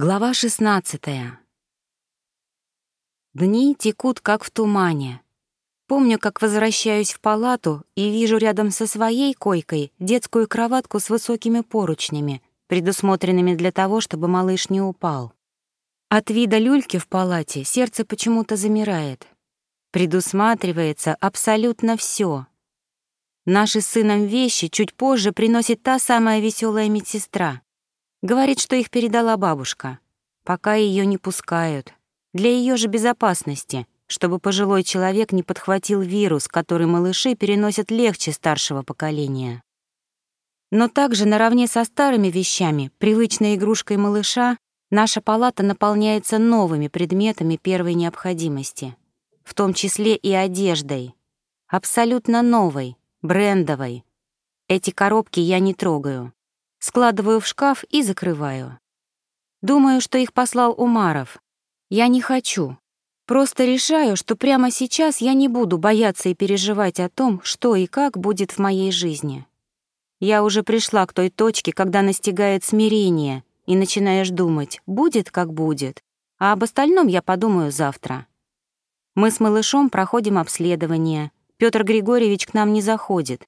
Глава 16 Дни текут, как в тумане. Помню, как возвращаюсь в палату и вижу рядом со своей койкой детскую кроватку с высокими поручнями, предусмотренными для того, чтобы малыш не упал. От вида люльки в палате сердце почему-то замирает. Предусматривается абсолютно все. Наши с сыном вещи чуть позже приносит та самая веселая медсестра. Говорит, что их передала бабушка. Пока ее не пускают. Для ее же безопасности, чтобы пожилой человек не подхватил вирус, который малыши переносят легче старшего поколения. Но также наравне со старыми вещами, привычной игрушкой малыша, наша палата наполняется новыми предметами первой необходимости, в том числе и одеждой. Абсолютно новой, брендовой. Эти коробки я не трогаю складываю в шкаф и закрываю. Думаю, что их послал Умаров. Я не хочу. Просто решаю, что прямо сейчас я не буду бояться и переживать о том, что и как будет в моей жизни. Я уже пришла к той точке, когда настигает смирение, и начинаешь думать, будет как будет, а об остальном я подумаю завтра. Мы с малышом проходим обследование. Петр Григорьевич к нам не заходит.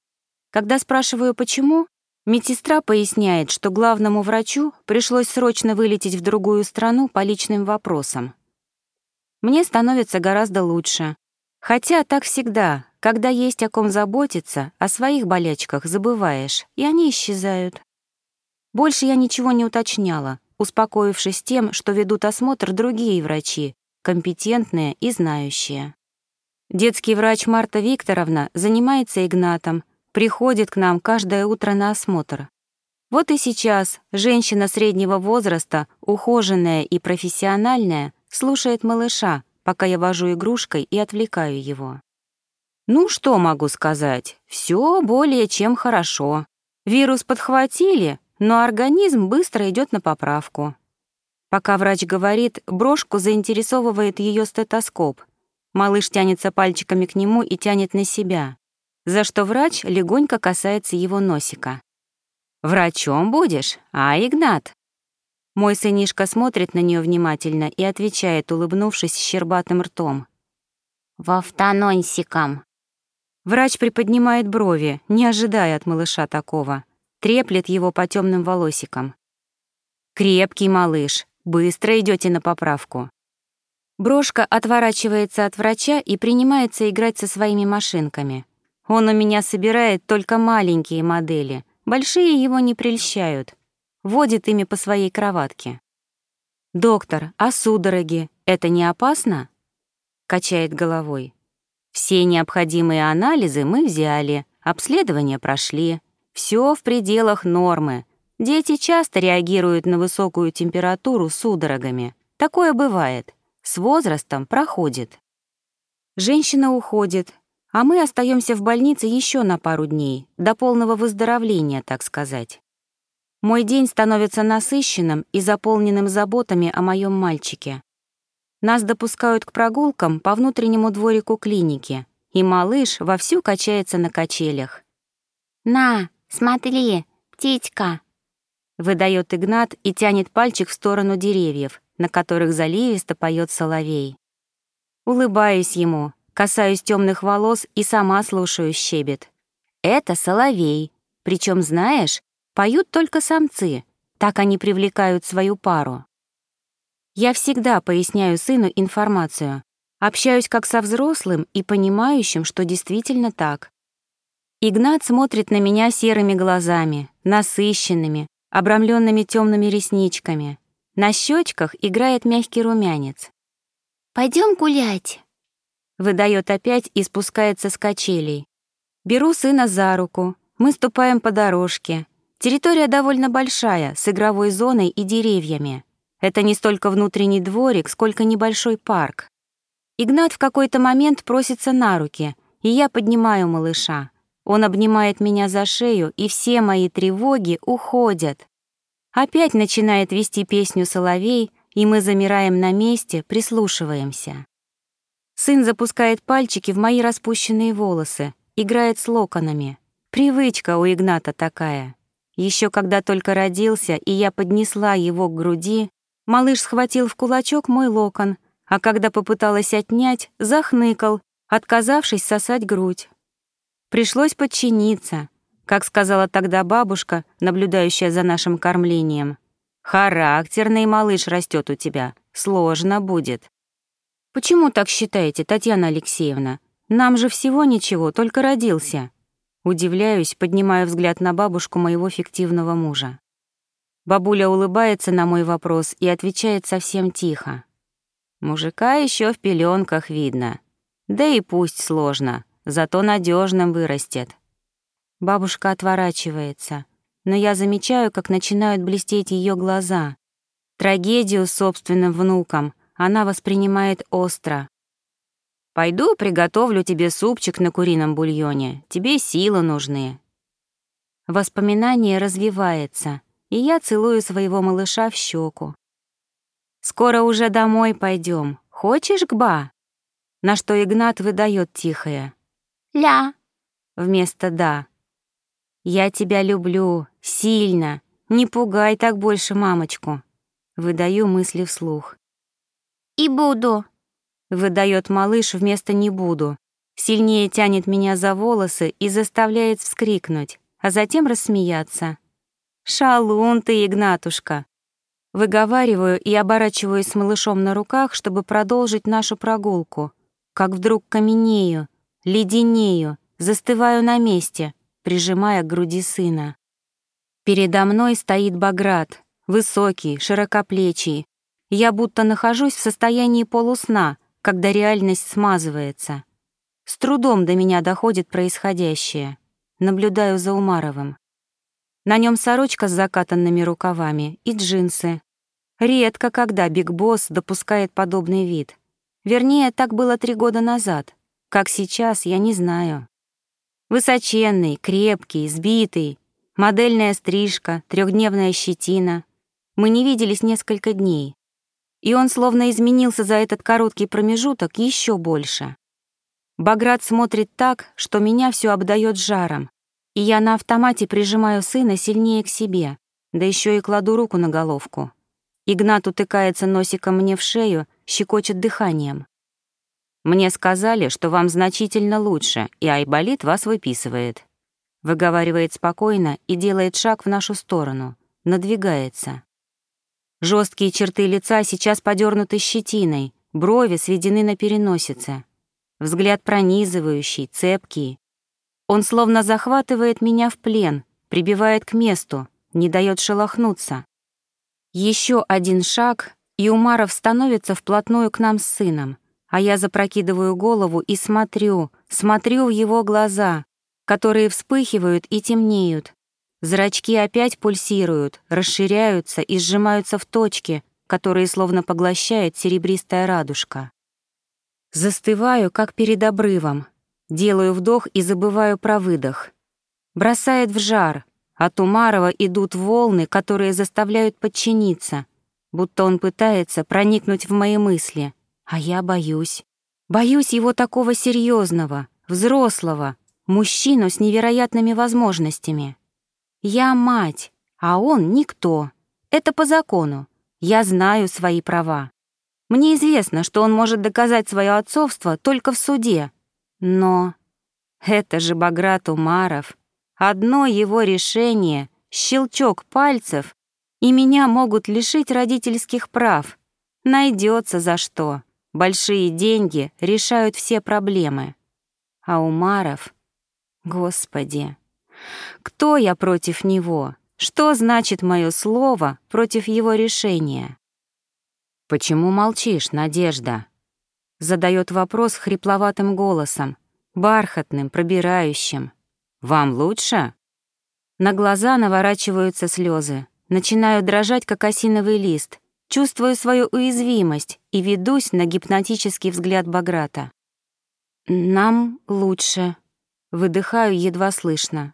Когда спрашиваю, почему, Медсестра поясняет, что главному врачу пришлось срочно вылететь в другую страну по личным вопросам. Мне становится гораздо лучше. Хотя так всегда, когда есть о ком заботиться, о своих болячках забываешь, и они исчезают. Больше я ничего не уточняла, успокоившись тем, что ведут осмотр другие врачи, компетентные и знающие. Детский врач Марта Викторовна занимается Игнатом, приходит к нам каждое утро на осмотр. Вот и сейчас женщина среднего возраста, ухоженная и профессиональная, слушает малыша, пока я вожу игрушкой и отвлекаю его. Ну, что могу сказать? Все более чем хорошо. Вирус подхватили, но организм быстро идет на поправку. Пока врач говорит, брошку заинтересовывает ее стетоскоп. Малыш тянется пальчиками к нему и тянет на себя за что врач легонько касается его носика. «Врачом будешь, а, Игнат?» Мой сынишка смотрит на нее внимательно и отвечает, улыбнувшись щербатым ртом. «В автононсиком». Врач приподнимает брови, не ожидая от малыша такого, треплет его по темным волосикам. «Крепкий малыш, быстро идете на поправку». Брошка отворачивается от врача и принимается играть со своими машинками. Он у меня собирает только маленькие модели, большие его не прельщают, водит ими по своей кроватке. «Доктор, а судороги — это не опасно?» — качает головой. «Все необходимые анализы мы взяли, обследование прошли. Все в пределах нормы. Дети часто реагируют на высокую температуру судорогами. Такое бывает. С возрастом проходит». Женщина уходит, а мы остаемся в больнице еще на пару дней, до полного выздоровления, так сказать. Мой день становится насыщенным и заполненным заботами о моем мальчике. Нас допускают к прогулкам по внутреннему дворику клиники, и малыш вовсю качается на качелях. «На, смотри, птичка!» выдает Игнат и тянет пальчик в сторону деревьев, на которых заливисто поет соловей. Улыбаюсь ему, Касаюсь темных волос и сама слушаю щебет. Это соловей. Причем, знаешь, поют только самцы. Так они привлекают свою пару. Я всегда поясняю сыну информацию. Общаюсь как со взрослым и понимающим, что действительно так. Игнат смотрит на меня серыми глазами, насыщенными, обрамленными темными ресничками. На щечках играет мягкий румянец. Пойдем гулять выдает опять и спускается с качелей. Беру сына за руку, мы ступаем по дорожке. Территория довольно большая, с игровой зоной и деревьями. Это не столько внутренний дворик, сколько небольшой парк. Игнат в какой-то момент просится на руки, и я поднимаю малыша. Он обнимает меня за шею, и все мои тревоги уходят. Опять начинает вести песню соловей, и мы замираем на месте, прислушиваемся. Сын запускает пальчики в мои распущенные волосы, играет с локонами. Привычка у Игната такая. Еще когда только родился, и я поднесла его к груди, Малыш схватил в кулачок мой локон, а когда попыталась отнять, захныкал, отказавшись сосать грудь. Пришлось подчиниться, как сказала тогда бабушка, наблюдающая за нашим кормлением. «Характерный малыш растет у тебя, сложно будет». «Почему так считаете, Татьяна Алексеевна? Нам же всего ничего, только родился». Удивляюсь, поднимая взгляд на бабушку моего фиктивного мужа. Бабуля улыбается на мой вопрос и отвечает совсем тихо. Мужика еще в пеленках видно. Да и пусть сложно, зато надежным вырастет. Бабушка отворачивается, но я замечаю, как начинают блестеть ее глаза. Трагедию с собственным внуком она воспринимает остро. «Пойду приготовлю тебе супчик на курином бульоне. Тебе силы нужны». Воспоминание развивается, и я целую своего малыша в щеку. «Скоро уже домой пойдем. Хочешь, Гба?» На что Игнат выдает тихое. «Ля». Вместо «да». «Я тебя люблю. Сильно. Не пугай так больше мамочку». Выдаю мысли вслух. «И буду», — выдает малыш вместо «не буду». Сильнее тянет меня за волосы и заставляет вскрикнуть, а затем рассмеяться. «Шалун ты, Игнатушка!» Выговариваю и оборачиваюсь с малышом на руках, чтобы продолжить нашу прогулку. Как вдруг каменею, леденею, застываю на месте, прижимая к груди сына. Передо мной стоит Баграт, высокий, широкоплечий. Я будто нахожусь в состоянии полусна, когда реальность смазывается. С трудом до меня доходит происходящее. Наблюдаю за Умаровым. На нем сорочка с закатанными рукавами и джинсы. Редко когда Биг Босс допускает подобный вид. Вернее, так было три года назад. Как сейчас, я не знаю. Высоченный, крепкий, сбитый, модельная стрижка, трехдневная щетина. Мы не виделись несколько дней. И он словно изменился за этот короткий промежуток еще больше. Баграт смотрит так, что меня все обдает жаром, и я на автомате прижимаю сына сильнее к себе, да еще и кладу руку на головку. Игнат утыкается носиком мне в шею, щекочет дыханием. «Мне сказали, что вам значительно лучше, и Айболит вас выписывает», выговаривает спокойно и делает шаг в нашу сторону, надвигается. Жесткие черты лица сейчас подернуты щетиной, брови сведены на переносице. Взгляд пронизывающий, цепкий, он словно захватывает меня в плен, прибивает к месту, не дает шелохнуться. Еще один шаг, и Умаров становится вплотную к нам с сыном, а я запрокидываю голову и смотрю, смотрю в его глаза, которые вспыхивают и темнеют. Зрачки опять пульсируют, расширяются и сжимаются в точки, которые словно поглощает серебристая радужка. Застываю, как перед обрывом, Делаю вдох и забываю про выдох. Бросает в жар. От Умарова идут волны, которые заставляют подчиниться, будто он пытается проникнуть в мои мысли. А я боюсь. Боюсь его такого серьезного, взрослого, мужчину с невероятными возможностями. Я мать, а он никто. Это по закону. Я знаю свои права. Мне известно, что он может доказать свое отцовство только в суде, но это же Баграт Умаров. Одно его решение, щелчок пальцев, и меня могут лишить родительских прав. Найдется за что. Большие деньги решают все проблемы. А Умаров... Господи, кто я против него? Что значит мое слово против его решения? «Почему молчишь, Надежда?» Задает вопрос хрипловатым голосом, бархатным, пробирающим. «Вам лучше?» На глаза наворачиваются слезы. Начинаю дрожать, как осиновый лист. Чувствую свою уязвимость и ведусь на гипнотический взгляд Баграта. «Нам лучше», — выдыхаю едва слышно.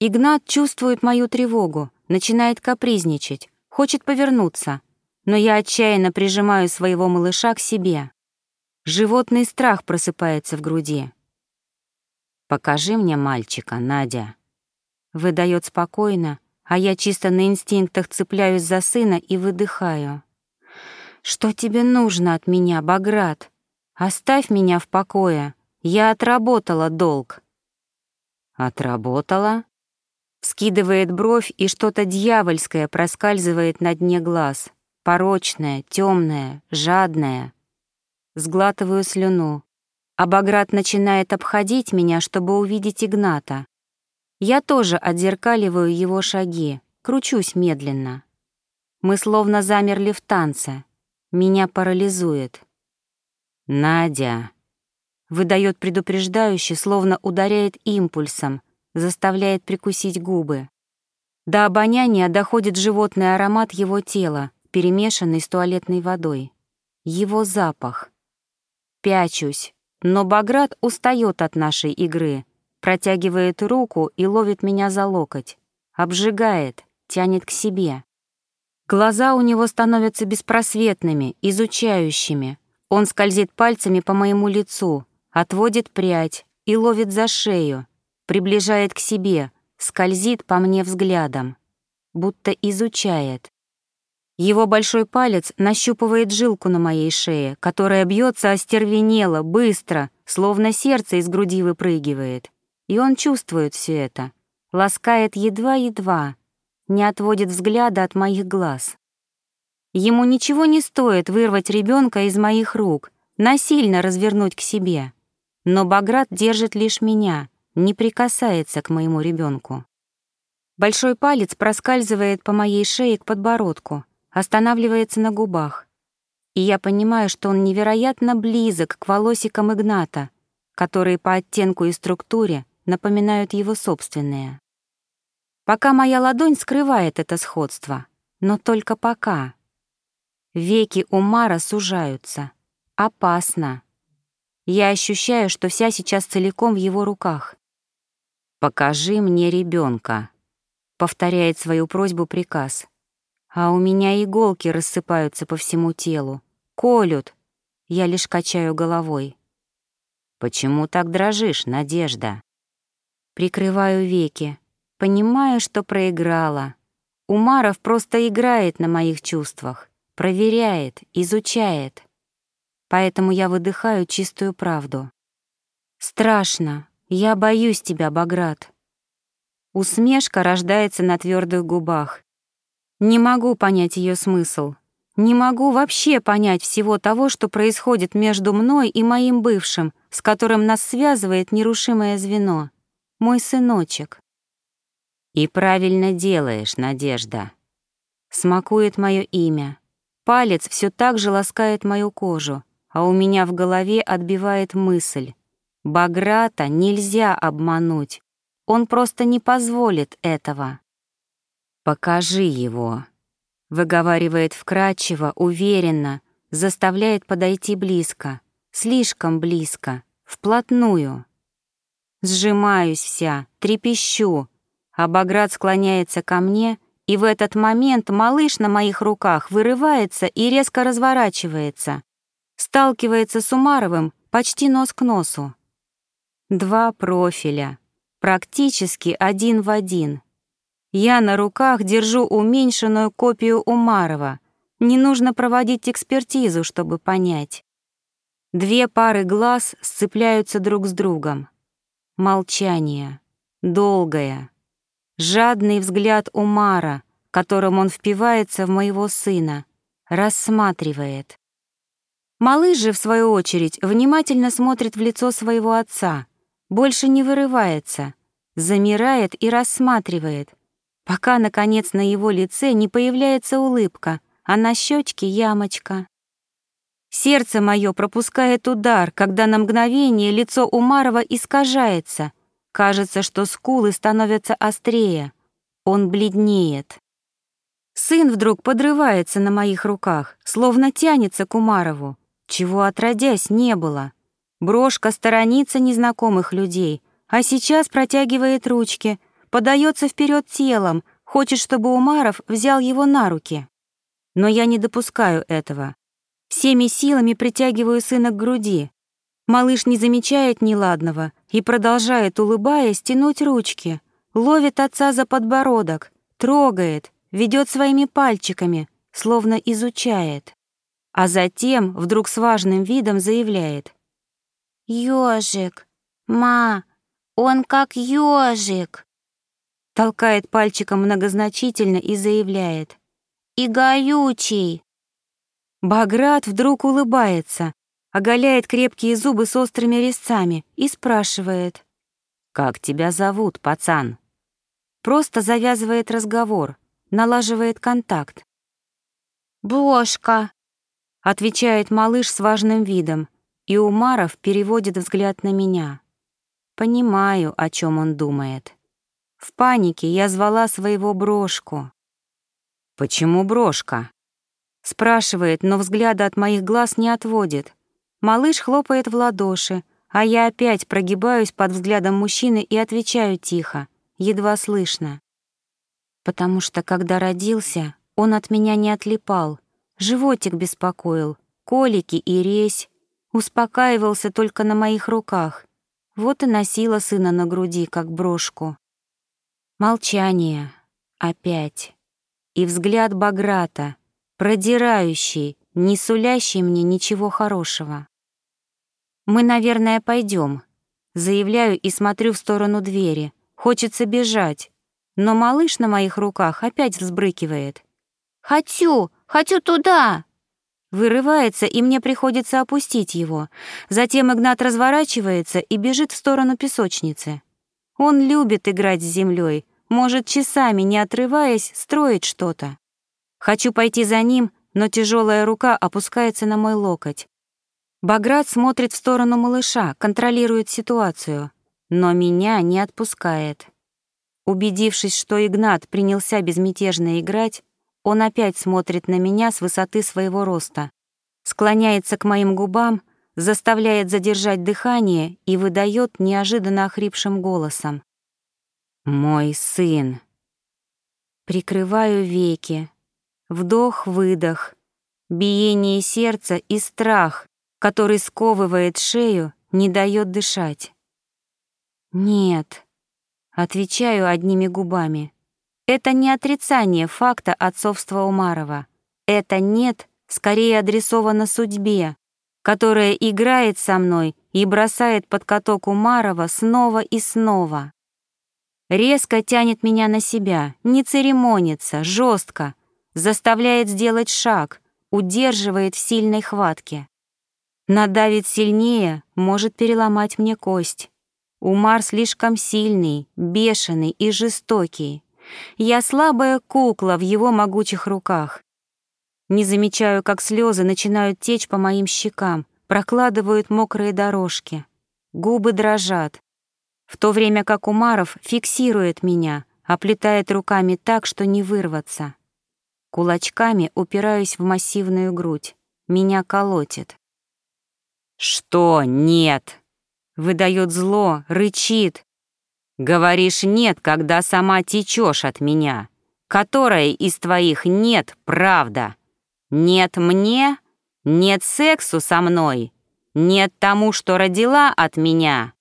Игнат чувствует мою тревогу, начинает капризничать, хочет повернуться, но я отчаянно прижимаю своего малыша к себе. Животный страх просыпается в груди. «Покажи мне мальчика, Надя». Выдает спокойно, а я чисто на инстинктах цепляюсь за сына и выдыхаю. Что тебе нужно от меня, Баграт? Оставь меня в покое. Я отработала долг. Отработала? Скидывает бровь, и что-то дьявольское проскальзывает на дне глаз. Порочное, темное, жадное. Сглатываю слюну. А Баграт начинает обходить меня, чтобы увидеть Игната. Я тоже отзеркаливаю его шаги, кручусь медленно. Мы словно замерли в танце. Меня парализует. «Надя!» Выдает предупреждающе, словно ударяет импульсом, заставляет прикусить губы. До обоняния доходит животный аромат его тела, перемешанный с туалетной водой. Его запах. Пячусь, но Баграт устает от нашей игры, протягивает руку и ловит меня за локоть. Обжигает, тянет к себе. Глаза у него становятся беспросветными, изучающими. Он скользит пальцами по моему лицу, отводит прядь и ловит за шею, приближает к себе, скользит по мне взглядом, будто изучает. Его большой палец нащупывает жилку на моей шее, которая бьется остервенело, быстро, словно сердце из груди выпрыгивает. И он чувствует все это, ласкает едва-едва, не отводит взгляда от моих глаз. Ему ничего не стоит вырвать ребенка из моих рук, насильно развернуть к себе. Но Баграт держит лишь меня, не прикасается к моему ребенку. Большой палец проскальзывает по моей шее к подбородку, останавливается на губах. И я понимаю, что он невероятно близок к волосикам Игната, которые по оттенку и структуре напоминают его собственные. Пока моя ладонь скрывает это сходство, но только пока. Веки Умара сужаются. Опасно. Я ощущаю, что вся сейчас целиком в его руках. «Покажи мне ребенка, повторяет свою просьбу приказ а у меня иголки рассыпаются по всему телу. Колют. Я лишь качаю головой. «Почему так дрожишь, Надежда?» Прикрываю веки. Понимаю, что проиграла. Умаров просто играет на моих чувствах. Проверяет, изучает. Поэтому я выдыхаю чистую правду. «Страшно. Я боюсь тебя, Баграт». Усмешка рождается на твердых губах. Не могу понять ее смысл. Не могу вообще понять всего того, что происходит между мной и моим бывшим, с которым нас связывает нерушимое звено. Мой сыночек. И правильно делаешь, Надежда. Смакует мое имя. Палец все так же ласкает мою кожу, а у меня в голове отбивает мысль. Баграта нельзя обмануть. Он просто не позволит этого. «Покажи его», — выговаривает вкрадчиво, уверенно, заставляет подойти близко, слишком близко, вплотную. Сжимаюсь вся, трепещу, а Баграт склоняется ко мне, и в этот момент малыш на моих руках вырывается и резко разворачивается, сталкивается с Умаровым почти нос к носу. Два профиля, практически один в один — я на руках держу уменьшенную копию Умарова. Не нужно проводить экспертизу, чтобы понять. Две пары глаз сцепляются друг с другом. Молчание. Долгое. Жадный взгляд Умара, которым он впивается в моего сына, рассматривает. Малыш же, в свою очередь, внимательно смотрит в лицо своего отца, больше не вырывается, замирает и рассматривает, пока, наконец, на его лице не появляется улыбка, а на щечке ямочка. Сердце мое пропускает удар, когда на мгновение лицо Умарова искажается. Кажется, что скулы становятся острее. Он бледнеет. Сын вдруг подрывается на моих руках, словно тянется к Умарову, чего отродясь не было. Брошка сторонится незнакомых людей, а сейчас протягивает ручки, подается вперед телом, хочет, чтобы Умаров взял его на руки. Но я не допускаю этого. Всеми силами притягиваю сына к груди. Малыш не замечает неладного и продолжает, улыбаясь, тянуть ручки, ловит отца за подбородок, трогает, ведет своими пальчиками, словно изучает. а затем вдруг с важным видом заявляет. «Ёжик, ма, он как ёжик!» Толкает пальчиком многозначительно и заявляет. «И горючий!» Баграт вдруг улыбается, оголяет крепкие зубы с острыми резцами и спрашивает. «Как тебя зовут, пацан?» Просто завязывает разговор, налаживает контакт. «Бошка», — отвечает малыш с важным видом, и Умаров переводит взгляд на меня. Понимаю, о чем он думает. В панике я звала своего брошку. «Почему брошка?» Спрашивает, но взгляда от моих глаз не отводит. Малыш хлопает в ладоши, а я опять прогибаюсь под взглядом мужчины и отвечаю тихо, едва слышно. Потому что, когда родился, он от меня не отлипал, животик беспокоил, колики и резь, успокаивался только на моих руках. Вот и носила сына на груди, как брошку. Молчание. Опять. И взгляд Баграта, продирающий, не сулящий мне ничего хорошего. «Мы, наверное, пойдем. Заявляю и смотрю в сторону двери. Хочется бежать. Но малыш на моих руках опять взбрыкивает. «Хочу! Хочу туда!» Вырывается, и мне приходится опустить его. Затем Игнат разворачивается и бежит в сторону песочницы. Он любит играть с землей, может часами, не отрываясь, строить что-то. Хочу пойти за ним, но тяжелая рука опускается на мой локоть. Баграт смотрит в сторону малыша, контролирует ситуацию, но меня не отпускает. Убедившись, что Игнат принялся безмятежно играть, он опять смотрит на меня с высоты своего роста, склоняется к моим губам, заставляет задержать дыхание и выдает неожиданно охрипшим голосом. «Мой сын». Прикрываю веки, Вдох-выдох, биение сердца и страх, который сковывает шею, не дает дышать. «Нет», — отвечаю одними губами. Это не отрицание факта отцовства Умарова. Это «нет» скорее адресовано судьбе, которая играет со мной и бросает под каток Умарова снова и снова. Резко тянет меня на себя, не церемонится, жестко, заставляет сделать шаг, удерживает в сильной хватке. Надавит сильнее, может переломать мне кость. Умар слишком сильный, бешеный и жестокий. Я слабая кукла в его могучих руках. Не замечаю, как слезы начинают течь по моим щекам, прокладывают мокрые дорожки. Губы дрожат. В то время как Умаров фиксирует меня, оплетает руками так, что не вырваться. Кулачками упираюсь в массивную грудь. Меня колотит. «Что нет?» Выдает зло, рычит. «Говоришь нет, когда сама течешь от меня. Которая из твоих нет, правда? Нет мне? Нет сексу со мной? Нет тому, что родила от меня?»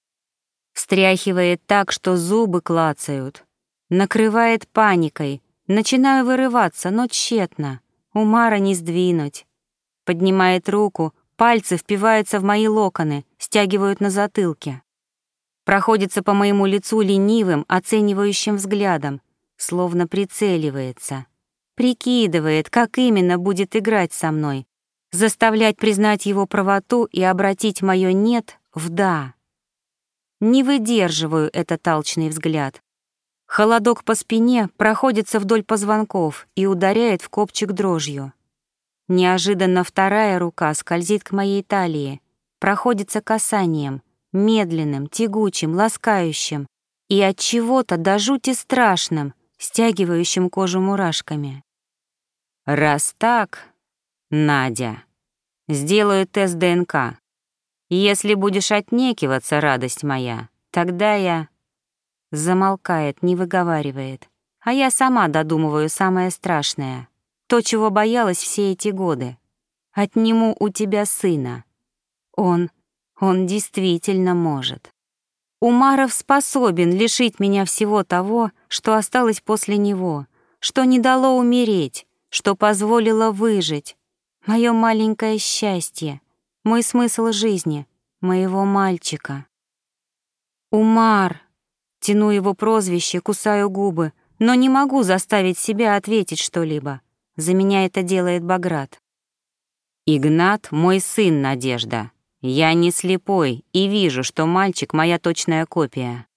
Встряхивает так, что зубы клацают. Накрывает паникой, Начинаю вырываться, но тщетно. Умара не сдвинуть. Поднимает руку, пальцы впиваются в мои локоны, стягивают на затылке. Проходится по моему лицу ленивым, оценивающим взглядом, словно прицеливается. Прикидывает, как именно будет играть со мной, заставлять признать его правоту и обратить мое «нет» в «да». Не выдерживаю этот алчный взгляд. Холодок по спине проходится вдоль позвонков и ударяет в копчик дрожью. Неожиданно вторая рука скользит к моей талии, проходится касанием, медленным, тягучим, ласкающим и от чего-то до жути страшным, стягивающим кожу мурашками. Раз так, Надя, сделаю тест ДНК. Если будешь отнекиваться, радость моя, тогда я Замолкает, не выговаривает. А я сама додумываю самое страшное. То, чего боялась все эти годы. Отниму у тебя сына. Он, он действительно может. Умаров способен лишить меня всего того, что осталось после него, что не дало умереть, что позволило выжить. мое маленькое счастье, мой смысл жизни, моего мальчика. Умар. Тяну его прозвище, кусаю губы, но не могу заставить себя ответить что-либо. За меня это делает Баграт. Игнат — мой сын, Надежда. Я не слепой и вижу, что мальчик — моя точная копия.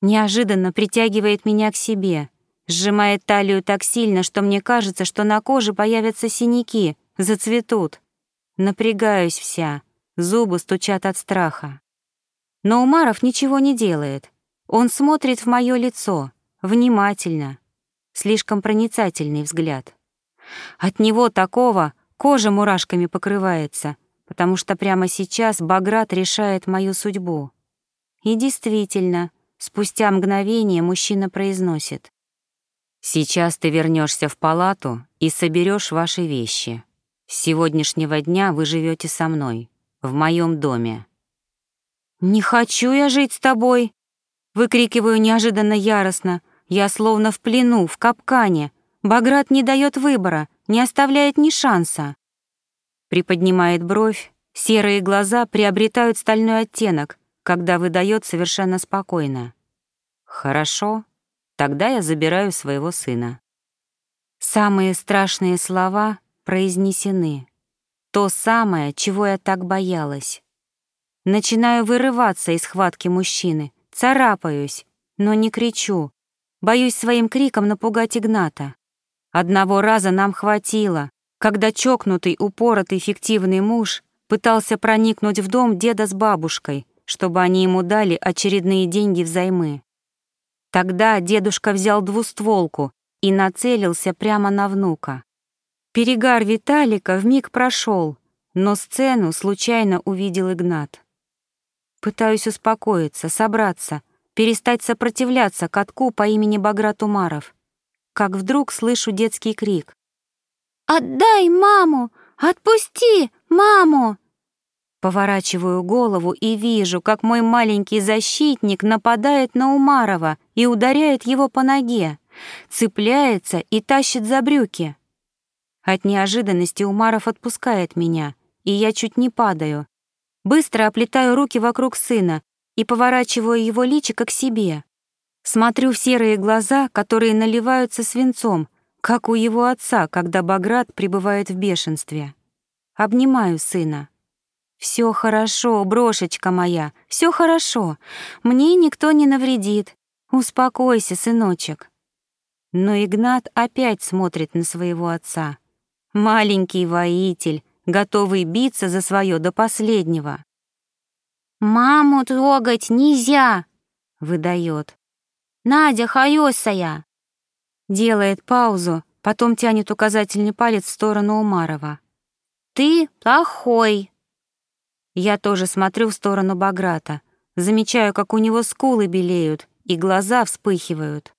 Неожиданно притягивает меня к себе, сжимает талию так сильно, что мне кажется, что на коже появятся синяки, зацветут. Напрягаюсь вся, зубы стучат от страха. Но Умаров ничего не делает. Он смотрит в мое лицо, внимательно, слишком проницательный взгляд. От него такого кожа мурашками покрывается, потому что прямо сейчас Баграт решает мою судьбу. И действительно, спустя мгновение мужчина произносит. «Сейчас ты вернешься в палату и соберешь ваши вещи. С сегодняшнего дня вы живете со мной, в моем доме». «Не хочу я жить с тобой!» Выкрикиваю неожиданно яростно. Я словно в плену, в капкане. Баграт не дает выбора, не оставляет ни шанса. Приподнимает бровь, серые глаза приобретают стальной оттенок, когда выдает совершенно спокойно. «Хорошо, тогда я забираю своего сына». Самые страшные слова произнесены. То самое, чего я так боялась. Начинаю вырываться из схватки мужчины, царапаюсь, но не кричу. Боюсь своим криком напугать Игната. Одного раза нам хватило, когда чокнутый, упоротый, фиктивный муж пытался проникнуть в дом деда с бабушкой, чтобы они ему дали очередные деньги взаймы. Тогда дедушка взял двустволку и нацелился прямо на внука. Перегар Виталика вмиг прошел, но сцену случайно увидел Игнат. Пытаюсь успокоиться, собраться, перестать сопротивляться катку по имени Баграт Умаров. Как вдруг слышу детский крик. «Отдай маму! Отпусти маму!» Поворачиваю голову и вижу, как мой маленький защитник нападает на Умарова и ударяет его по ноге, цепляется и тащит за брюки. От неожиданности Умаров отпускает меня, и я чуть не падаю, Быстро оплетаю руки вокруг сына и поворачиваю его личико к себе. Смотрю в серые глаза, которые наливаются свинцом, как у его отца, когда Баграт пребывает в бешенстве. Обнимаю сына. Все хорошо, брошечка моя, все хорошо. Мне никто не навредит. Успокойся, сыночек». Но Игнат опять смотрит на своего отца. Маленький воитель, готовый биться за свое до последнего. «Маму трогать нельзя!» — выдает. «Надя хаёсая!» Делает паузу, потом тянет указательный палец в сторону Умарова. «Ты плохой!» Я тоже смотрю в сторону Баграта, замечаю, как у него скулы белеют и глаза вспыхивают.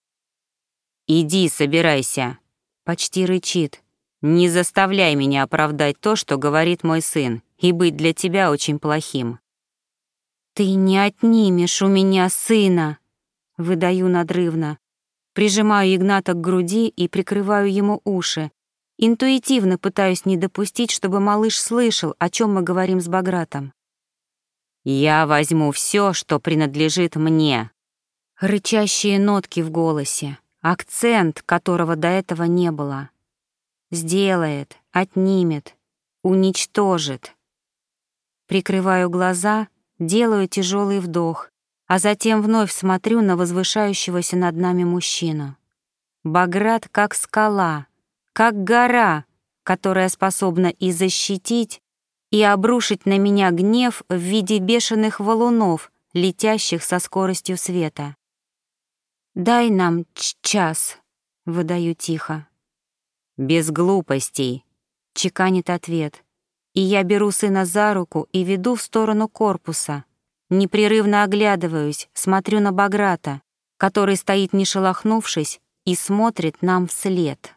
«Иди, собирайся!» — почти рычит. Не заставляй меня оправдать то, что говорит мой сын, и быть для тебя очень плохим. Ты не отнимешь у меня сына, выдаю надрывно. Прижимаю Игната к груди и прикрываю ему уши. Интуитивно пытаюсь не допустить, чтобы малыш слышал, о чем мы говорим с Багратом. «Я возьму все, что принадлежит мне». Рычащие нотки в голосе, акцент, которого до этого не было. Сделает, отнимет, уничтожит. Прикрываю глаза, делаю тяжелый вдох, а затем вновь смотрю на возвышающегося над нами мужчину. Баграт как скала, как гора, которая способна и защитить, и обрушить на меня гнев в виде бешеных валунов, летящих со скоростью света. «Дай нам час», — выдаю тихо. «Без глупостей», — чеканит ответ. И я беру сына за руку и веду в сторону корпуса. Непрерывно оглядываюсь, смотрю на Баграта, который стоит не шелохнувшись и смотрит нам вслед.